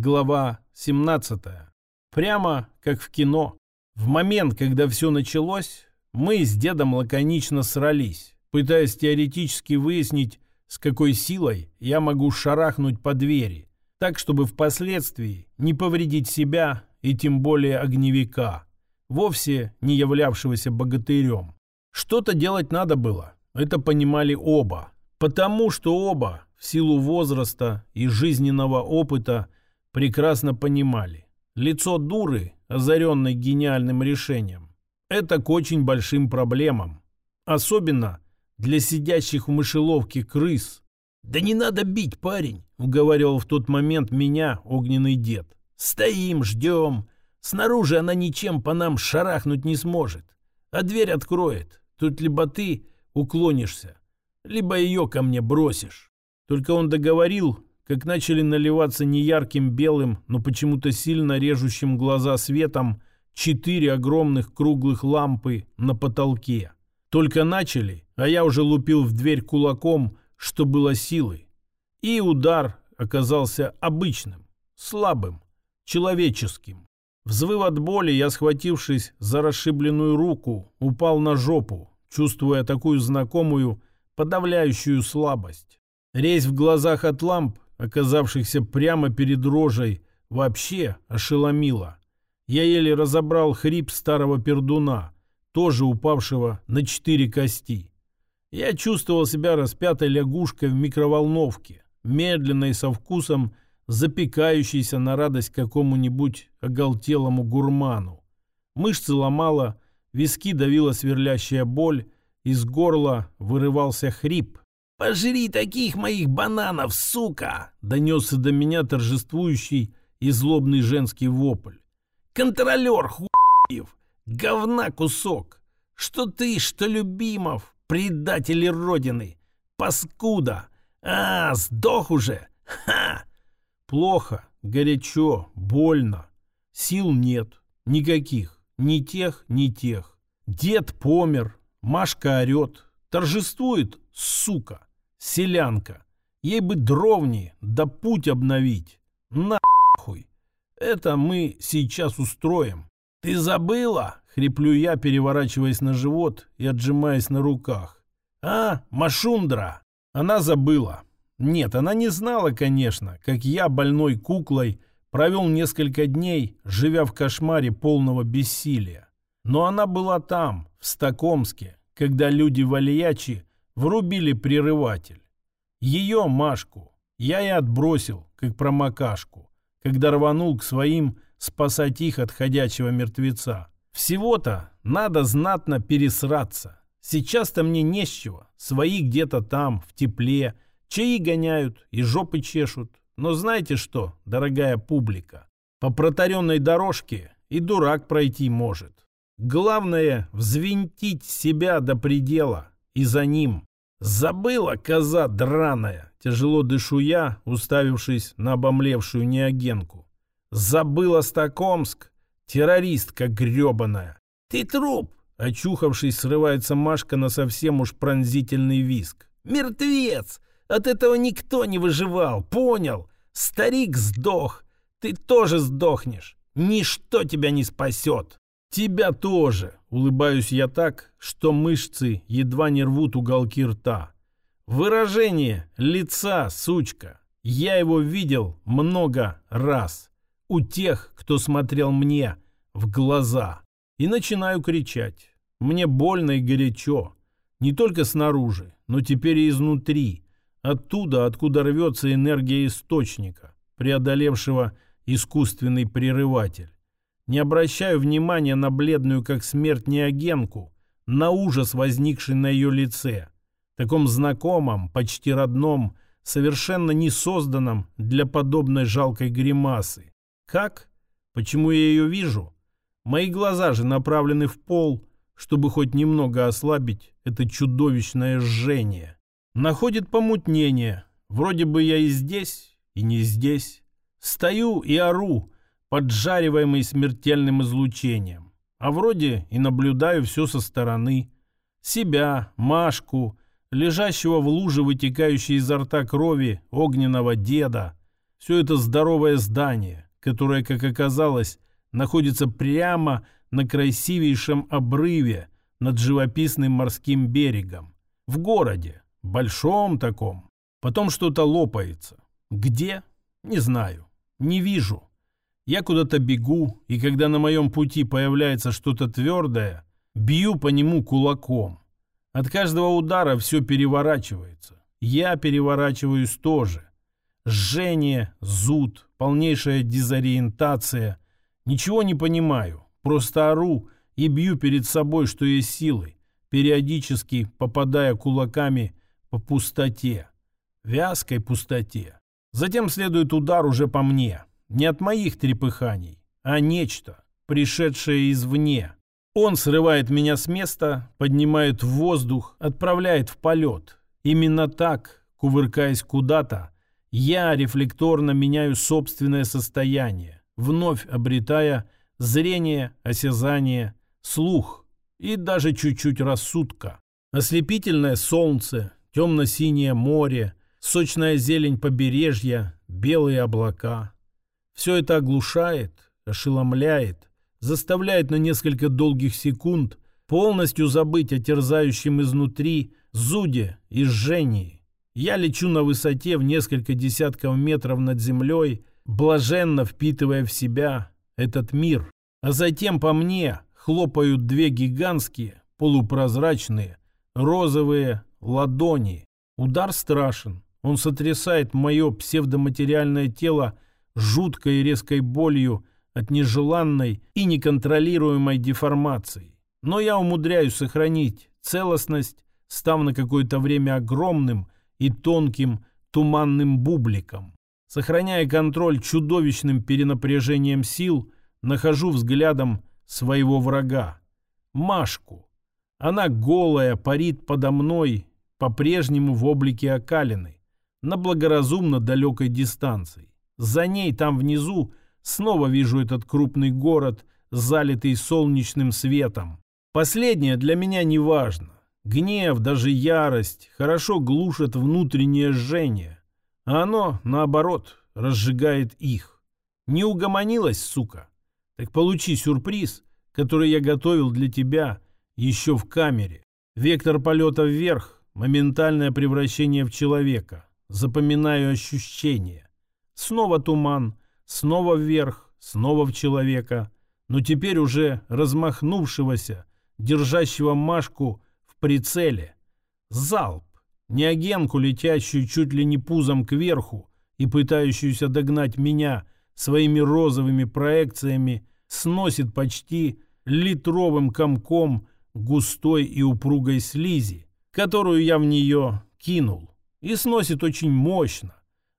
Глава 17. Прямо как в кино. В момент, когда все началось, мы с дедом лаконично срались, пытаясь теоретически выяснить, с какой силой я могу шарахнуть по двери, так, чтобы впоследствии не повредить себя и тем более огневика, вовсе не являвшегося богатырем. Что-то делать надо было, это понимали оба, потому что оба в силу возраста и жизненного опыта прекрасно понимали. Лицо дуры, озаренной гениальным решением, это к очень большим проблемам. Особенно для сидящих в мышеловке крыс. «Да не надо бить, парень!» — уговаривал в тот момент меня огненный дед. «Стоим, ждем. Снаружи она ничем по нам шарахнуть не сможет. А дверь откроет. Тут либо ты уклонишься, либо ее ко мне бросишь». Только он договорил, как начали наливаться неярким белым, но почему-то сильно режущим глаза светом четыре огромных круглых лампы на потолке. Только начали, а я уже лупил в дверь кулаком, что было силой. И удар оказался обычным, слабым, человеческим. Взвыв от боли, я, схватившись за расшибленную руку, упал на жопу, чувствуя такую знакомую, подавляющую слабость. Резь в глазах от ламп оказавшихся прямо перед рожей, вообще ошеломило. Я еле разобрал хрип старого пердуна, тоже упавшего на четыре кости. Я чувствовал себя распятой лягушкой в микроволновке, медленно и со вкусом запекающейся на радость какому-нибудь оголтелому гурману. Мышцы ломала, виски давила сверлящая боль, из горла вырывался хрип, «Пожри таких моих бананов, сука!» — донесся до меня торжествующий и злобный женский вопль. «Контролер, хуев! Говна кусок! Что ты, что Любимов, предатели Родины! Паскуда! А, сдох уже! Ха!» Плохо, горячо, больно. Сил нет. Никаких. Ни тех, ни тех. Дед помер. Машка орет. Торжествует, сука. Селянка. Ей бы дровни, да путь обновить. Нахуй. Это мы сейчас устроим. Ты забыла? Хриплю я, переворачиваясь на живот и отжимаясь на руках. А, Машундра. Она забыла. Нет, она не знала, конечно, как я, больной куклой, провел несколько дней, живя в кошмаре полного бессилия. Но она была там, в Стокомске, когда люди в Алиячи врубили прерыватель. Ее, Машку, я и отбросил, как промокашку, когда рванул к своим спасать их от ходячего мертвеца. Всего-то надо знатно пересраться. Сейчас-то мне не с чего. Свои где-то там, в тепле, чаи гоняют и жопы чешут. Но знаете что, дорогая публика, по протаренной дорожке и дурак пройти может. Главное — взвинтить себя до предела и за ним «Забыла, коза драная!» Тяжело дышу я, уставившись на обомлевшую неогенку. «Забыла Стокомск! Террористка гребаная!» «Ты труп!» Очухавшись, срывается Машка на совсем уж пронзительный виск. «Мертвец! От этого никто не выживал, понял? Старик сдох! Ты тоже сдохнешь! Ничто тебя не спасет!» «Тебя тоже!» — улыбаюсь я так, что мышцы едва не рвут уголки рта. «Выражение лица, сучка! Я его видел много раз. У тех, кто смотрел мне в глаза. И начинаю кричать. Мне больно и горячо. Не только снаружи, но теперь и изнутри. Оттуда, откуда рвется энергия источника, преодолевшего искусственный прерыватель. Не обращаю внимания на бледную, как смерть, неогенку, на ужас, возникший на ее лице, таком знакомом, почти родном, совершенно не созданном для подобной жалкой гримасы. Как? Почему я ее вижу? Мои глаза же направлены в пол, чтобы хоть немного ослабить это чудовищное жжение. Находит помутнение. Вроде бы я и здесь, и не здесь. Стою и ору, поджариваемый смертельным излучением. А вроде и наблюдаю все со стороны. Себя, Машку, лежащего в луже, вытекающей изо рта крови огненного деда. Все это здоровое здание, которое, как оказалось, находится прямо на красивейшем обрыве над живописным морским берегом. В городе, большом таком. Потом что-то лопается. Где? Не знаю. Не вижу. Я куда-то бегу, и когда на моем пути появляется что-то твердое, бью по нему кулаком. От каждого удара все переворачивается. Я переворачиваюсь тоже. Жжение, зуд, полнейшая дезориентация. Ничего не понимаю. Просто ору и бью перед собой, что есть силы, периодически попадая кулаками по пустоте. Вязкой пустоте. Затем следует удар уже по мне. Не от моих трепыханий, а нечто, пришедшее извне. Он срывает меня с места, поднимает в воздух, отправляет в полет. Именно так, кувыркаясь куда-то, я рефлекторно меняю собственное состояние, вновь обретая зрение, осязание, слух и даже чуть-чуть рассудка. Ослепительное солнце, темно-синее море, сочная зелень побережья, белые облака. Все это оглушает, ошеломляет, заставляет на несколько долгих секунд полностью забыть о терзающем изнутри зуде и жжении. Я лечу на высоте в несколько десятков метров над землей, блаженно впитывая в себя этот мир. А затем по мне хлопают две гигантские, полупрозрачные, розовые ладони. Удар страшен. Он сотрясает мое псевдоматериальное тело жуткой и резкой болью от нежеланной и неконтролируемой деформации. Но я умудряюсь сохранить целостность, став на какое-то время огромным и тонким туманным бубликом. Сохраняя контроль чудовищным перенапряжением сил, нахожу взглядом своего врага. Машку. Она голая, парит подо мной, по-прежнему в облике окалины, на благоразумно далекой дистанции. За ней, там внизу, снова вижу этот крупный город, залитый солнечным светом. Последнее для меня не важно. Гнев, даже ярость хорошо глушат внутреннее жжение, а оно, наоборот, разжигает их. Не угомонилась, сука? Так получи сюрприз, который я готовил для тебя еще в камере. Вектор полета вверх, моментальное превращение в человека. Запоминаю ощущения. Снова туман, снова вверх, снова в человека, но теперь уже размахнувшегося, держащего Машку в прицеле. Залп. Не агенку, летящую чуть ли не пузом кверху и пытающуюся догнать меня своими розовыми проекциями, сносит почти литровым комком густой и упругой слизи, которую я в нее кинул. И сносит очень мощно,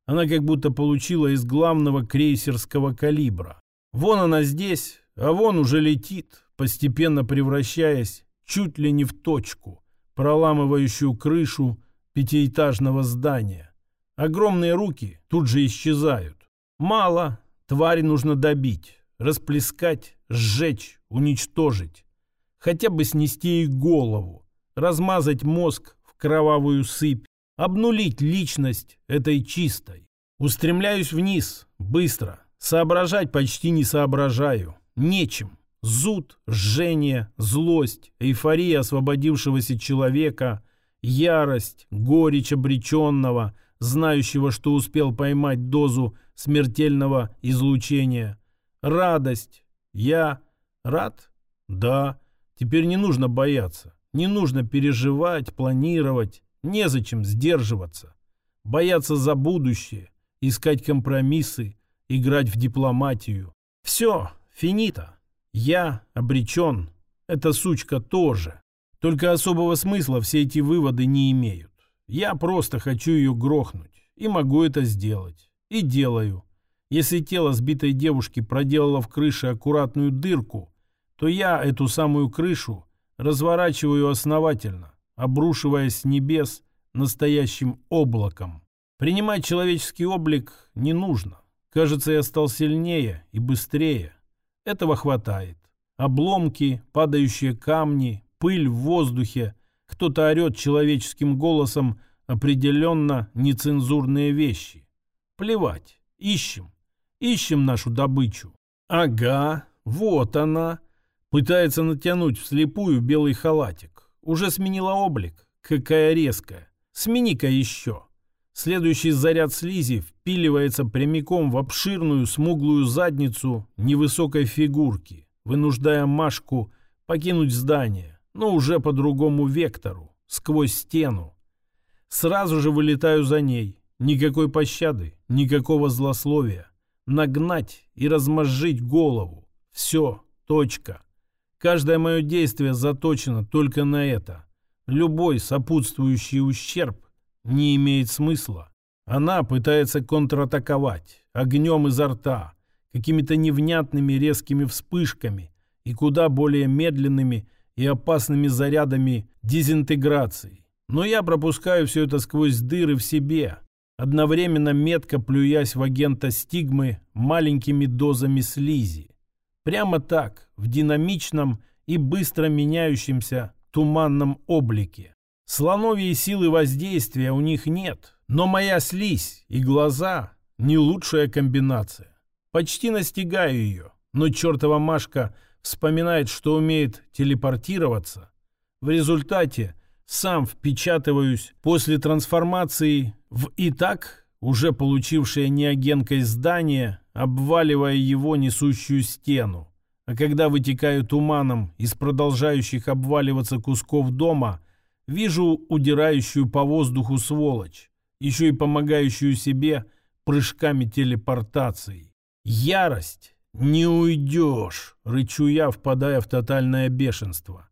она как будто получила из главного крейсерского калибра. Вон она здесь, а вон уже летит, постепенно превращаясь чуть ли не в точку, проламывающую крышу пятиэтажного здания. Огромные руки тут же исчезают. Мало, тварь нужно добить, расплескать, сжечь, уничтожить. Хотя бы снести ей голову, размазать мозг в кровавую сыпь, обнулить личность этой чистой. Устремляюсь вниз, быстро. Соображать почти не соображаю. Нечем. Зуд, жжение, злость, эйфория освободившегося человека, ярость, горечь обреченного, знающего, что успел поймать дозу смертельного излучения, радость. Я рад? Да. Теперь не нужно бояться, не нужно переживать, планировать. Незачем сдерживаться. Бояться за будущее, искать компромиссы, играть в дипломатию. Все, финита. Я обречен. Эта сучка тоже. Только особого смысла все эти выводы не имеют. Я просто хочу ее грохнуть. И могу это сделать. И делаю. Если тело сбитой девушки проделало в крыше аккуратную дырку, то я эту самую крышу разворачиваю основательно, обрушиваясь с небес настоящим облаком. Принимать человеческий облик не нужно. Кажется, я стал сильнее и быстрее. Этого хватает. Обломки, падающие камни, пыль в воздухе. Кто-то орет человеческим голосом определенно нецензурные вещи. Плевать. Ищем. Ищем нашу добычу. Ага, вот она. Пытается натянуть вслепую белый халатик. Уже сменила облик. Какая резкая. Смени-ка еще. Следующий заряд слизи впиливается прямиком в обширную смуглую задницу невысокой фигурки, вынуждая Машку покинуть здание, но уже по другому вектору, сквозь стену. Сразу же вылетаю за ней. Никакой пощады, никакого злословия. Нагнать и размозжить голову. Все, точка. Каждое мое действие заточено только на это. Любой сопутствующий ущерб не имеет смысла. Она пытается контратаковать огнем изо рта, какими-то невнятными резкими вспышками и куда более медленными и опасными зарядами дезинтеграции. Но я пропускаю все это сквозь дыры в себе, одновременно метко плюясь в агента стигмы маленькими дозами слизи. Прямо так, в динамичном и быстро меняющемся туманном облике. Слоновьей силы воздействия у них нет, но моя слизь и глаза – не лучшая комбинация. Почти настигаю ее, но чертова Машка вспоминает, что умеет телепортироваться. В результате сам впечатываюсь после трансформации в и так уже получившее неогенкой здание, обваливая его несущую стену. А когда вытекаю туманом из продолжающих обваливаться кусков дома – Вижу удирающую по воздуху сволочь, еще и помогающую себе прыжками телепортации. Ярость! Не уйдешь! Рычу я, впадая в тотальное бешенство.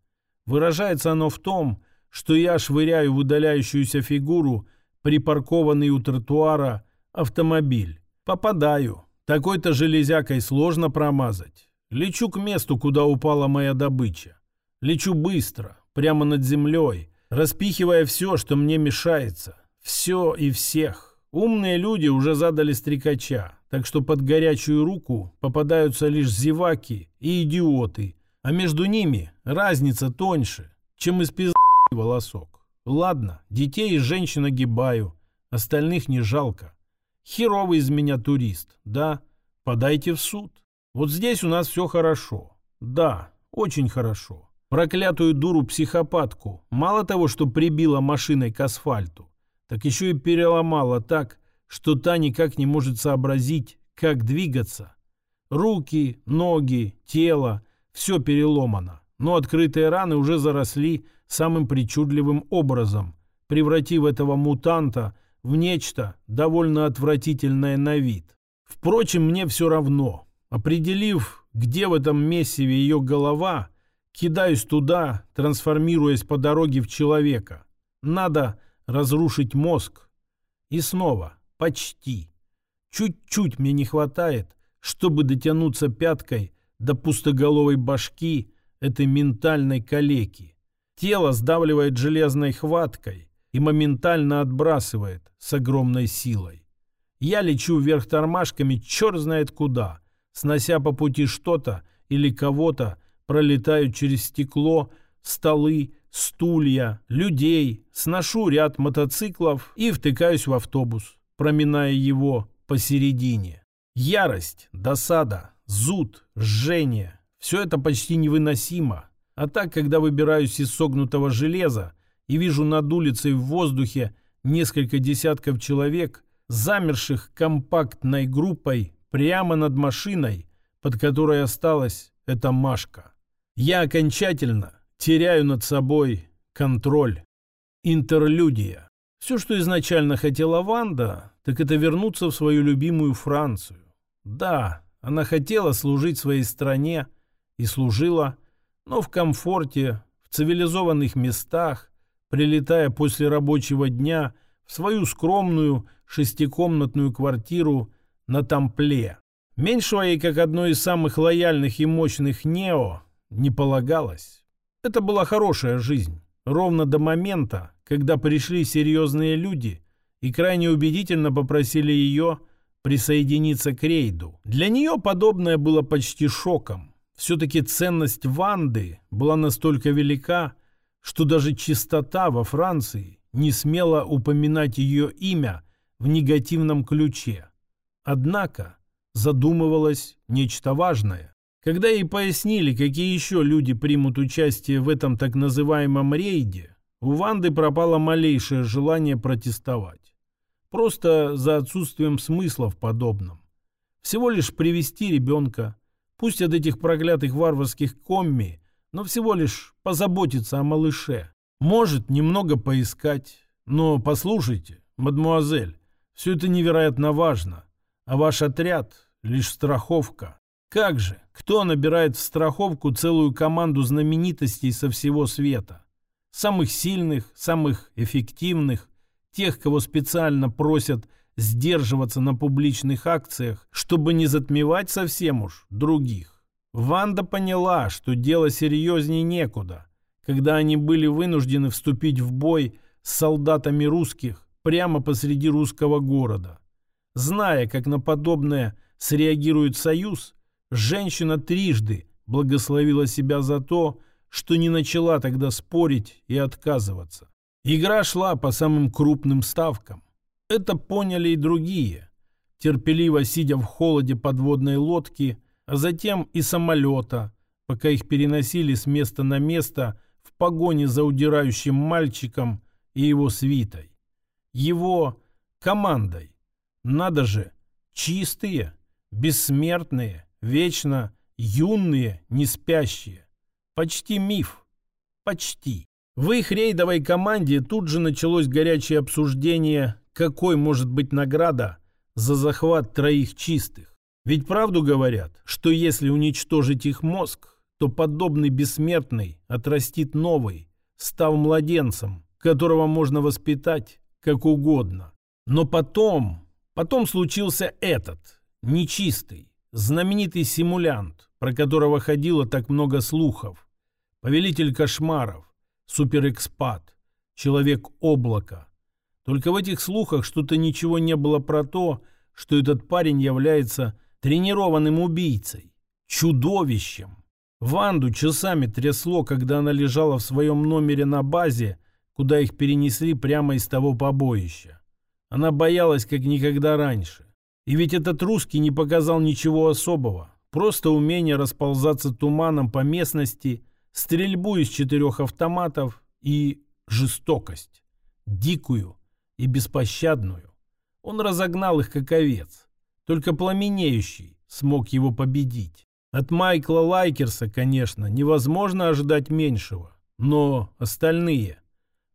Выражается оно в том, что я швыряю в удаляющуюся фигуру припаркованный у тротуара автомобиль. Попадаю. Такой-то железякой сложно промазать. Лечу к месту, куда упала моя добыча. Лечу быстро, прямо над землей, распихивая все, что мне мешается. Все и всех. Умные люди уже задали стрекача, так что под горячую руку попадаются лишь зеваки и идиоты, а между ними разница тоньше, чем из пизды волосок. Ладно, детей и женщин огибаю, остальных не жалко. Херовый из меня турист, да? Подайте в суд. Вот здесь у нас все хорошо. Да, очень хорошо. Проклятую дуру-психопатку мало того, что прибила машиной к асфальту, так еще и переломала так, что та никак не может сообразить, как двигаться. Руки, ноги, тело – все переломано, но открытые раны уже заросли самым причудливым образом, превратив этого мутанта в нечто довольно отвратительное на вид. Впрочем, мне все равно. Определив, где в этом месиве ее голова – Кидаюсь туда, трансформируясь по дороге в человека. Надо разрушить мозг. И снова, почти. Чуть-чуть мне не хватает, чтобы дотянуться пяткой до пустоголовой башки этой ментальной калеки. Тело сдавливает железной хваткой и моментально отбрасывает с огромной силой. Я лечу вверх тормашками черт знает куда, снося по пути что-то или кого-то, пролетаю через стекло, столы, стулья, людей, сношу ряд мотоциклов и втыкаюсь в автобус, проминая его посередине. Ярость, досада, зуд, жжение – все это почти невыносимо. А так, когда выбираюсь из согнутого железа и вижу над улицей в воздухе несколько десятков человек, замерших компактной группой прямо над машиной, под которой осталась эта Машка. Я окончательно теряю над собой контроль. Интерлюдия. Все, что изначально хотела Ванда, так это вернуться в свою любимую Францию. Да, она хотела служить своей стране и служила, но в комфорте, в цивилизованных местах, прилетая после рабочего дня в свою скромную шестикомнатную квартиру на Тампле. Меньшего ей, как одной из самых лояльных и мощных Нео, не полагалось. Это была хорошая жизнь, ровно до момента, когда пришли серьезные люди и крайне убедительно попросили ее присоединиться к рейду. Для нее подобное было почти шоком. Все-таки ценность Ванды была настолько велика, что даже чистота во Франции не смела упоминать ее имя в негативном ключе. Однако задумывалось нечто важное. Когда ей пояснили, какие еще люди примут участие в этом так называемом рейде, у Ванды пропало малейшее желание протестовать. Просто за отсутствием смысла в подобном. Всего лишь привести ребенка, пусть от этих проклятых варварских комми, но всего лишь позаботиться о малыше. Может, немного поискать. Но послушайте, мадмуазель, все это невероятно важно. А ваш отряд — лишь страховка. Как же, кто набирает в страховку целую команду знаменитостей со всего света? Самых сильных, самых эффективных, тех, кого специально просят сдерживаться на публичных акциях, чтобы не затмевать совсем уж других. Ванда поняла, что дело серьезнее некуда, когда они были вынуждены вступить в бой с солдатами русских прямо посреди русского города. Зная, как на подобное среагирует Союз, женщина трижды благословила себя за то, что не начала тогда спорить и отказываться. Игра шла по самым крупным ставкам. Это поняли и другие, терпеливо сидя в холоде подводной лодки, а затем и самолета, пока их переносили с места на место в погоне за удирающим мальчиком и его свитой. Его командой. Надо же, чистые, бессмертные, вечно юные, не спящие. Почти миф. Почти. В их рейдовой команде тут же началось горячее обсуждение какой может быть награда за захват троих чистых? Ведь правду говорят, что если уничтожить их мозг, то подобный бессмертный отрастит новый, став младенцем, которого можно воспитать как угодно. Но потом, потом случился этот, нечистый, знаменитый симулянт, про которого ходило так много слухов, повелитель кошмаров, суперэкспат, человек облака, только в этих слухах что-то ничего не было про то, что этот парень является тренированным убийцей, чудовищем. Ванду часами трясло, когда она лежала в своем номере на базе, куда их перенесли прямо из того побоища. Она боялась, как никогда раньше. И ведь этот русский не показал ничего особого. Просто умение расползаться туманом по местности, стрельбу из четырех автоматов и жестокость. Дикую, и беспощадную. Он разогнал их как овец. Только пламенеющий смог его победить. От Майкла Лайкерса, конечно, невозможно ожидать меньшего. Но остальные...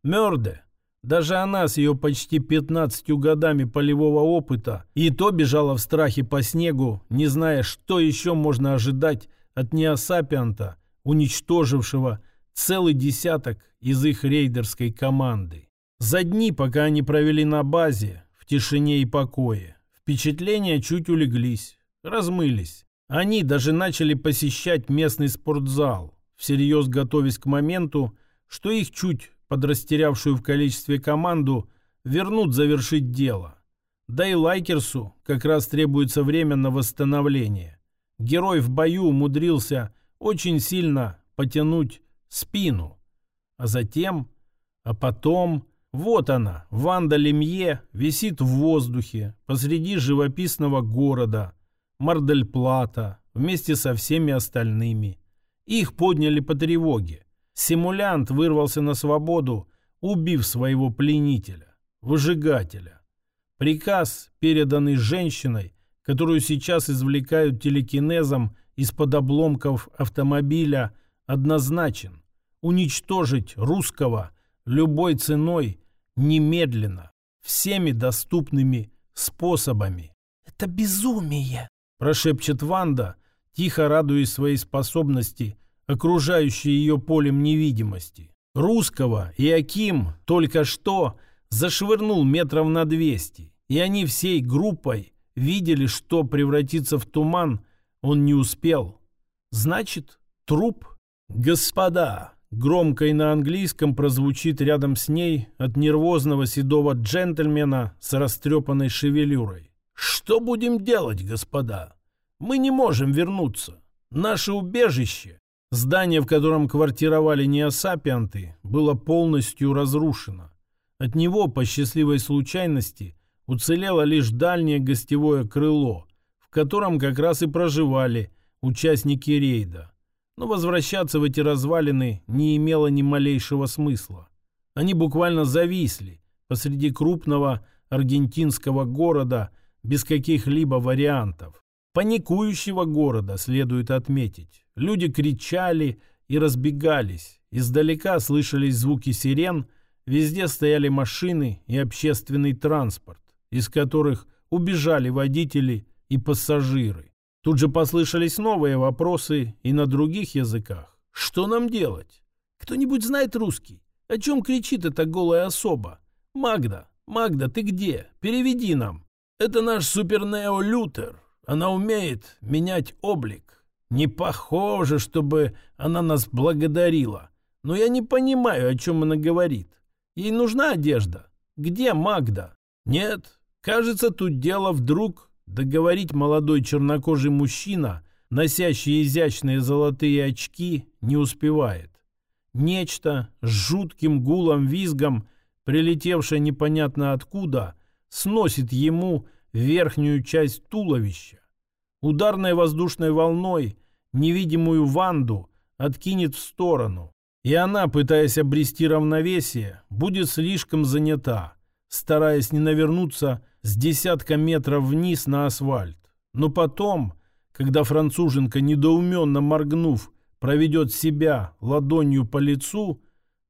Мёрде, даже она с ее почти 15 годами полевого опыта и то бежала в страхе по снегу, не зная, что еще можно ожидать от неосапианта, уничтожившего целый десяток из их рейдерской команды. За дни, пока они провели на базе, в тишине и покое, впечатления чуть улеглись, размылись. Они даже начали посещать местный спортзал, всерьез готовясь к моменту, что их чуть подрастерявшую в количестве команду вернут завершить дело. Да и Лайкерсу как раз требуется время на восстановление. Герой в бою умудрился очень сильно потянуть спину. А затем, а потом... Вот она, Ванда Лемье, висит в воздухе посреди живописного города, Мардельплата, вместе со всеми остальными. Их подняли по тревоге. Симулянт вырвался на свободу, убив своего пленителя, выжигателя. Приказ, переданный женщиной, которую сейчас извлекают телекинезом из-под обломков автомобиля, однозначен. Уничтожить русского любой ценой немедленно, всеми доступными способами. «Это безумие!» – прошепчет Ванда, тихо радуясь своей способности, окружающей ее полем невидимости. Русского и Аким только что зашвырнул метров на двести, и они всей группой видели, что превратиться в туман он не успел. Значит, труп? Господа, Громко и на английском прозвучит рядом с ней от нервозного седого джентльмена с растрепанной шевелюрой. «Что будем делать, господа? Мы не можем вернуться. Наше убежище, здание, в котором квартировали неосапианты, было полностью разрушено. От него, по счастливой случайности, Уцелело лишь дальнее гостевое крыло, в котором как раз и проживали участники рейда. Но возвращаться в эти развалины не имело ни малейшего смысла. Они буквально зависли посреди крупного аргентинского города без каких-либо вариантов. Паникующего города, следует отметить. Люди кричали и разбегались. Издалека слышались звуки сирен, везде стояли машины и общественный транспорт, из которых убежали водители и пассажиры. Тут же послышались новые вопросы и на других языках. Что нам делать? Кто-нибудь знает русский? О чем кричит эта голая особа? Магда, Магда, ты где? Переведи нам. Это наш супернео Лютер. Она умеет менять облик. Не похоже, чтобы она нас благодарила. Но я не понимаю, о чем она говорит. Ей нужна одежда. Где Магда? Нет, кажется, тут дело вдруг договорить молодой чернокожий мужчина, носящий изящные золотые очки, не успевает. Нечто с жутким гулом-визгом, прилетевшее непонятно откуда, сносит ему верхнюю часть туловища. Ударной воздушной волной невидимую Ванду откинет в сторону, и она, пытаясь обрести равновесие, будет слишком занята, стараясь не навернуться с десятка метров вниз на асфальт. Но потом, когда француженка, недоуменно моргнув, проведет себя ладонью по лицу,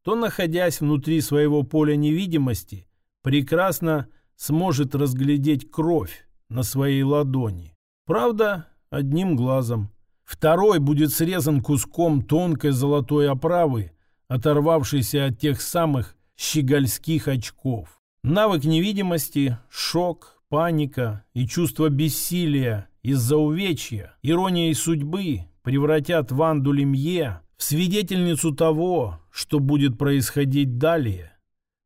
то, находясь внутри своего поля невидимости, прекрасно сможет разглядеть кровь на своей ладони. Правда, одним глазом. Второй будет срезан куском тонкой золотой оправы, оторвавшейся от тех самых щегольских очков. Навык невидимости, шок, паника и чувство бессилия из-за увечья, иронией судьбы превратят Ванду Лемье в свидетельницу того, что будет происходить далее.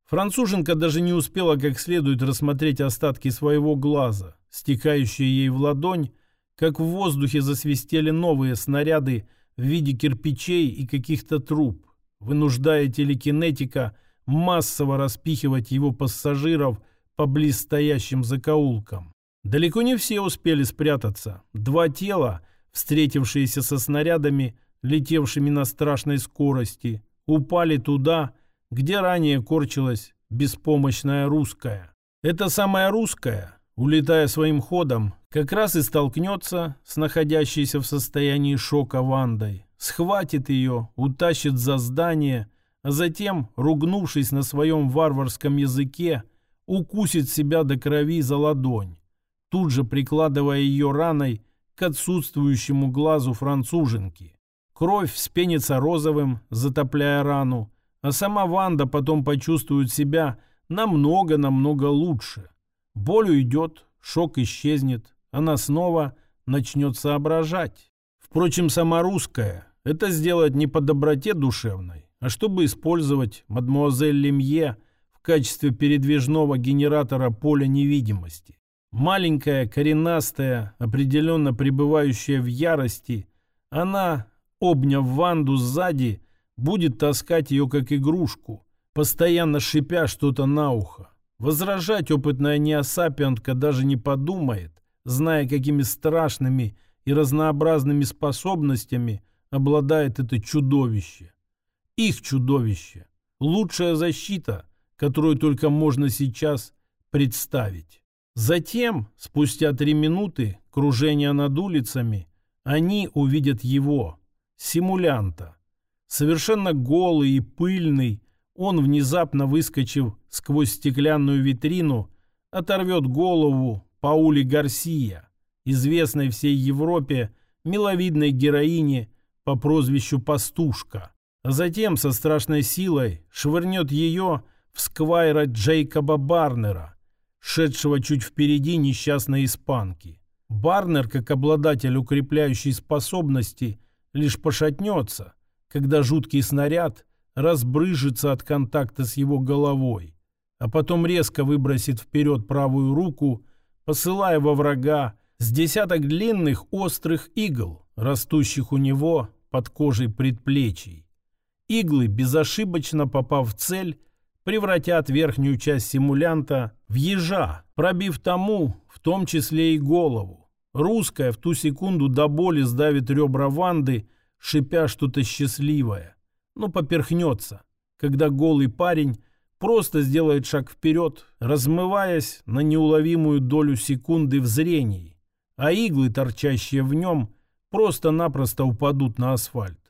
Француженка даже не успела как следует рассмотреть остатки своего глаза, стекающие ей в ладонь, как в воздухе засвистели новые снаряды в виде кирпичей и каких-то труб, вынуждая телекинетика массово распихивать его пассажиров по близстоящим закоулкам. Далеко не все успели спрятаться. Два тела, встретившиеся со снарядами, летевшими на страшной скорости, упали туда, где ранее корчилась беспомощная русская. Эта самая русская, улетая своим ходом, как раз и столкнется с находящейся в состоянии шока Вандой, схватит ее, утащит за здание, затем, ругнувшись на своем варварском языке, укусит себя до крови за ладонь, тут же прикладывая ее раной к отсутствующему глазу француженки. Кровь вспенится розовым, затопляя рану, а сама Ванда потом почувствует себя намного-намного лучше. Боль уйдет, шок исчезнет, она снова начнет соображать. Впрочем, сама русская это сделает не по доброте душевной, а чтобы использовать мадмуазель Лемье в качестве передвижного генератора поля невидимости. Маленькая, коренастая, определенно пребывающая в ярости, она, обняв Ванду сзади, будет таскать ее как игрушку, постоянно шипя что-то на ухо. Возражать опытная неосапиантка даже не подумает, зная, какими страшными и разнообразными способностями обладает это чудовище. Их чудовище. Лучшая защита, которую только можно сейчас представить. Затем, спустя три минуты кружения над улицами, они увидят его, симулянта. Совершенно голый и пыльный, он, внезапно выскочив сквозь стеклянную витрину, оторвет голову Паули Гарсия, известной всей Европе миловидной героине по прозвищу Пастушка, затем со страшной силой швырнет ее в сквайра Джейкоба Барнера, шедшего чуть впереди несчастной испанки. Барнер, как обладатель укрепляющей способности, лишь пошатнется, когда жуткий снаряд разбрыжется от контакта с его головой, а потом резко выбросит вперед правую руку посылая во врага с десяток длинных острых игл, растущих у него под кожей предплечий. Иглы, безошибочно попав в цель, превратят верхнюю часть симулянта в ежа, пробив тому, в том числе и голову. Русская в ту секунду до боли сдавит ребра Ванды, шипя что-то счастливое, но поперхнется, когда голый парень просто сделает шаг вперед, размываясь на неуловимую долю секунды в зрении, а иглы, торчащие в нем, просто-напросто упадут на асфальт.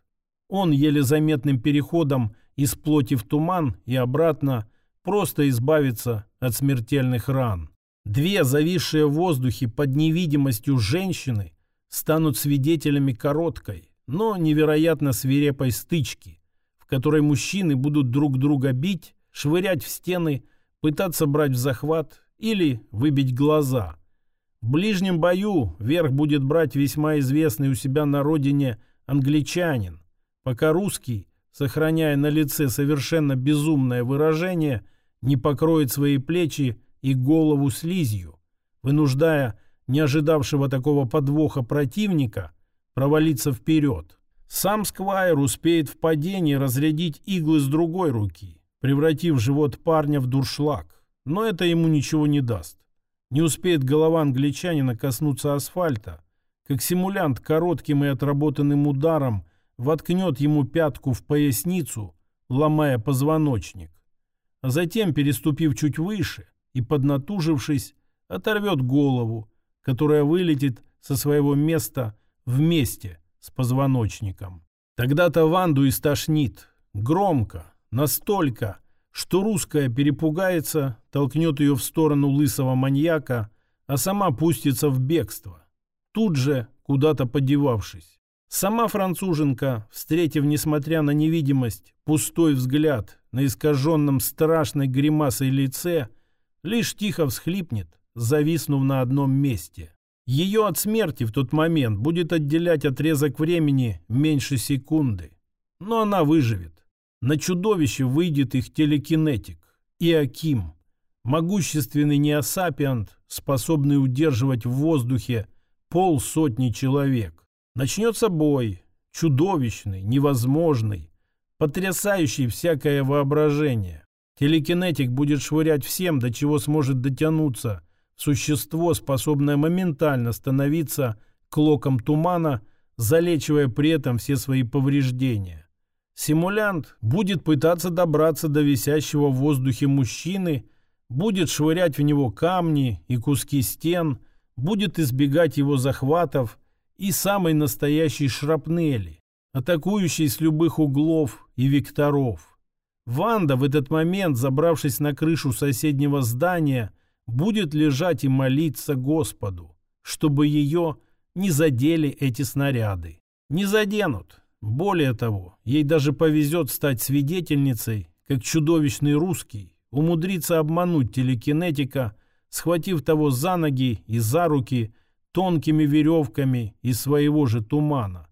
Он еле заметным переходом из плоти в туман и обратно просто избавиться от смертельных ран. Две зависшие в воздухе под невидимостью женщины станут свидетелями короткой, но невероятно свирепой стычки, в которой мужчины будут друг друга бить, швырять в стены, пытаться брать в захват или выбить глаза. В ближнем бою верх будет брать весьма известный у себя на родине англичанин, пока русский сохраняя на лице совершенно безумное выражение, не покроет свои плечи и голову слизью, вынуждая не ожидавшего такого подвоха противника провалиться вперед. Сам Сквайр успеет в падении разрядить иглы с другой руки, превратив живот парня в дуршлаг, но это ему ничего не даст. Не успеет голова англичанина коснуться асфальта, как симулянт коротким и отработанным ударом – воткнет ему пятку в поясницу, ломая позвоночник, а затем, переступив чуть выше и поднатужившись, оторвет голову, которая вылетит со своего места вместе с позвоночником. Тогда-то Ванду истошнит, громко, настолько, что русская перепугается, толкнет ее в сторону лысого маньяка, а сама пустится в бегство, тут же куда-то подевавшись. Сама француженка, встретив, несмотря на невидимость, пустой взгляд на искаженном страшной гримасой лице, лишь тихо всхлипнет, зависнув на одном месте. Ее от смерти в тот момент будет отделять отрезок времени меньше секунды. Но она выживет. На чудовище выйдет их телекинетик. И Аким, могущественный неосапиант, способный удерживать в воздухе полсотни человек. Начнется бой, чудовищный, невозможный, потрясающий всякое воображение. Телекинетик будет швырять всем, до чего сможет дотянуться, существо, способное моментально становиться клоком тумана, залечивая при этом все свои повреждения. Симулянт будет пытаться добраться до висящего в воздухе мужчины, будет швырять в него камни и куски стен, будет избегать его захватов, и самой настоящей шрапнели, атакующей с любых углов и векторов. Ванда в этот момент, забравшись на крышу соседнего здания, будет лежать и молиться Господу, чтобы ее не задели эти снаряды. Не заденут. Более того, ей даже повезет стать свидетельницей, как чудовищный русский умудрится обмануть телекинетика, схватив того за ноги и за руки – тонкими веревками из своего же тумана.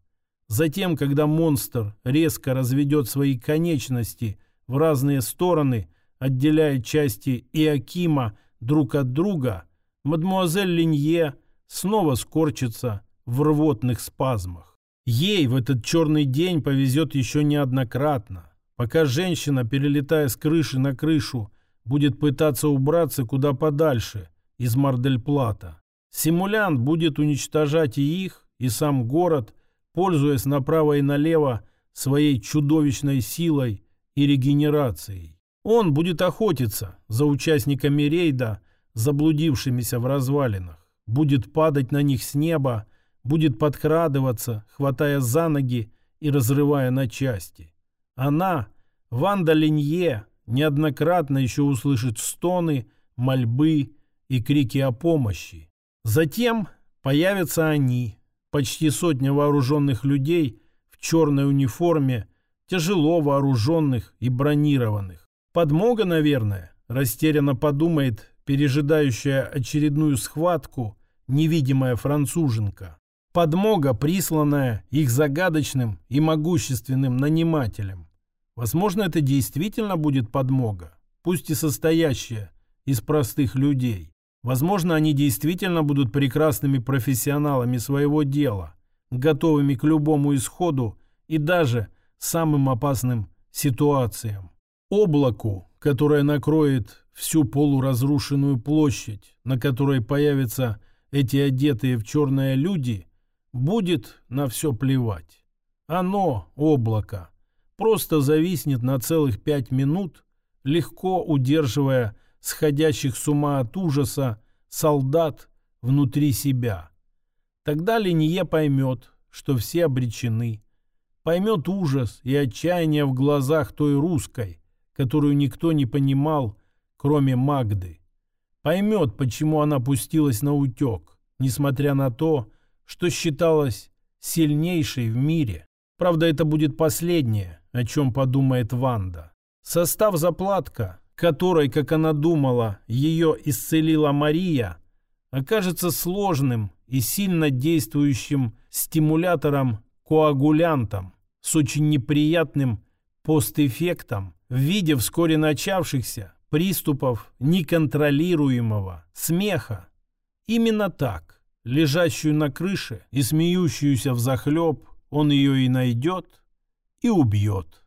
Затем, когда монстр резко разведет свои конечности в разные стороны, отделяя части Иакима друг от друга, мадмуазель Линье снова скорчится в рвотных спазмах. Ей в этот черный день повезет еще неоднократно, пока женщина, перелетая с крыши на крышу, будет пытаться убраться куда подальше из Мардельплата. Симулянт будет уничтожать и их, и сам город, пользуясь направо и налево своей чудовищной силой и регенерацией. Он будет охотиться за участниками рейда, заблудившимися в развалинах, будет падать на них с неба, будет подкрадываться, хватая за ноги и разрывая на части. Она, Ванда Линье, неоднократно еще услышит стоны, мольбы и крики о помощи. Затем появятся они, почти сотня вооруженных людей в черной униформе, тяжело вооруженных и бронированных. Подмога, наверное, растерянно подумает пережидающая очередную схватку невидимая француженка. Подмога, присланная их загадочным и могущественным нанимателем. Возможно, это действительно будет подмога, пусть и состоящая из простых людей. Возможно, они действительно будут прекрасными профессионалами своего дела, готовыми к любому исходу и даже самым опасным ситуациям. Облаку, которая накроет всю полуразрушенную площадь, на которой появятся эти одетые в черное люди, будет на все плевать. Оно, облако, просто зависнет на целых пять минут, легко удерживая сходящих с ума от ужаса солдат внутри себя. Тогда Ленье поймет, что все обречены. Поймет ужас и отчаяние в глазах той русской, которую никто не понимал, кроме Магды. Поймет, почему она пустилась на утек, несмотря на то, что считалась сильнейшей в мире. Правда, это будет последнее, о чем подумает Ванда. Состав заплатка, которой, как она думала, ее исцелила Мария, окажется сложным и сильно действующим стимулятором-коагулянтом с очень неприятным постэффектом в виде вскоре начавшихся приступов неконтролируемого смеха. Именно так, лежащую на крыше и смеющуюся в захлеб, он ее и найдет, и убьет.